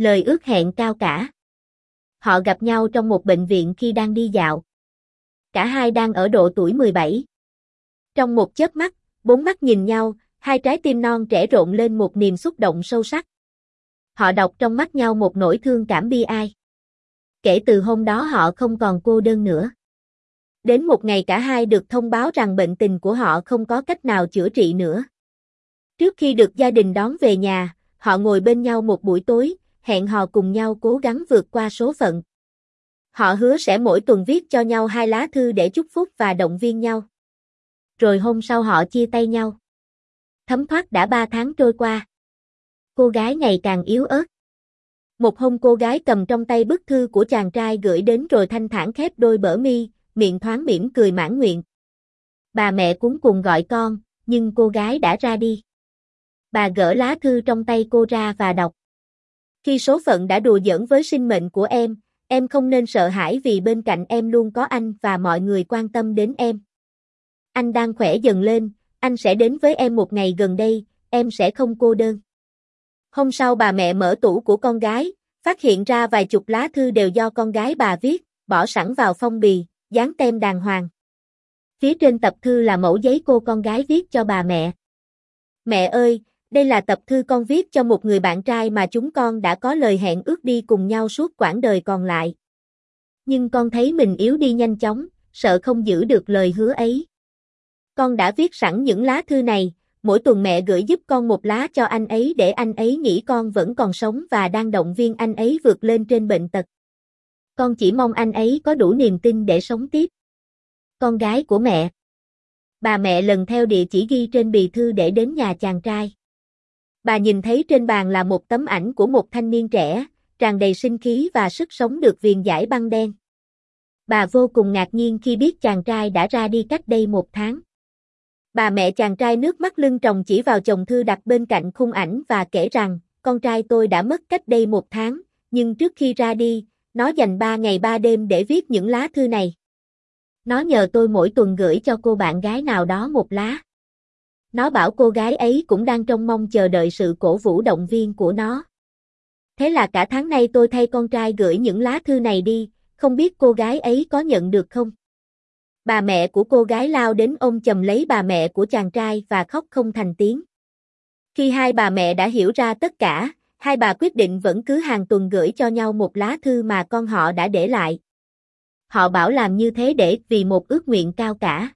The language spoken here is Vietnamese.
Lời ước hẹn cao cả. Họ gặp nhau trong một bệnh viện khi đang đi dạo. Cả hai đang ở độ tuổi 17. Trong một chớp mắt, bốn mắt nhìn nhau, hai trái tim non trẻ rộn lên một niềm xúc động sâu sắc. Họ đọc trong mắt nhau một nỗi thương cảm bi ai. Kể từ hôm đó họ không còn cô đơn nữa. Đến một ngày cả hai được thông báo rằng bệnh tình của họ không có cách nào chữa trị nữa. Trước khi được gia đình đón về nhà, họ ngồi bên nhau một buổi tối, hẹn hò cùng nhau cố gắng vượt qua số phận. Họ hứa sẽ mỗi tuần viết cho nhau hai lá thư để chúc phúc và động viên nhau. Rồi hôm sau họ chia tay nhau. Thấm thoát đã ba tháng trôi qua. Cô gái ngày càng yếu ớt. Một hôm cô gái cầm trong tay bức thư của chàng trai gửi đến rồi thanh thản khép đôi bờ mi, miệng thoáng mỉm cười mãn nguyện. Bà mẹ cuống cuồng gọi con, nhưng cô gái đã ra đi. Bà gỡ lá thư trong tay cô ra và đọc. Khi số phận đã đùa giỡn với sinh mệnh của em, em không nên sợ hãi vì bên cạnh em luôn có anh và mọi người quan tâm đến em. Anh đang khỏe dần lên, anh sẽ đến với em một ngày gần đây, em sẽ không cô đơn. Hôm sau bà mẹ mở tủ của con gái, phát hiện ra vài chục lá thư đều do con gái bà viết, bỏ sẵn vào phong bì, dán tem đàng hoàng. Phía trên tập thư là mẫu giấy cô con gái viết cho bà mẹ. Mẹ ơi, đây là tập thư con viết cho một người bạn trai mà chúng con đã có lời hẹn ước đi cùng nhau suốt quãng đời còn lại. Nhưng con thấy mình yếu đi nhanh chóng, sợ không giữ được lời hứa ấy. Con đã viết sẵn những lá thư này, mỗi tuần mẹ gửi giúp con một lá cho anh ấy để anh ấy nghĩ con vẫn còn sống và đang động viên anh ấy vượt lên trên bệnh tật. Con chỉ mong anh ấy có đủ niềm tin để sống tiếp. Con gái của mẹ. Bà mẹ lần theo địa chỉ ghi trên bì thư để đến nhà chàng trai. Bà nhìn thấy trên bàn là một tấm ảnh của một thanh niên trẻ, tràn đầy sinh khí và sức sống được viền giải băng đen. Bà vô cùng ngạc nhiên khi biết chàng trai đã ra đi cách đây một tháng. Bà mẹ chàng trai nước mắt lưng tròng chỉ vào chồng thư đặt bên cạnh khung ảnh và kể rằng, con trai tôi đã mất cách đây một tháng, nhưng trước khi ra đi, nó dành ba ngày ba đêm để viết những lá thư này. Nó nhờ tôi mỗi tuần gửi cho cô bạn gái nào đó một lá. Nó bảo cô gái ấy cũng đang trông mong chờ đợi sự cổ vũ động viên của nó. Thế là cả tháng nay tôi thay con trai gửi những lá thư này đi, không biết cô gái ấy có nhận được không? Bà mẹ của cô gái lao đến ôm chầm lấy bà mẹ của chàng trai và khóc không thành tiếng. Khi hai bà mẹ đã hiểu ra tất cả, hai bà quyết định vẫn cứ hàng tuần gửi cho nhau một lá thư mà con họ đã để lại. Họ bảo làm như thế để vì một ước nguyện cao cả.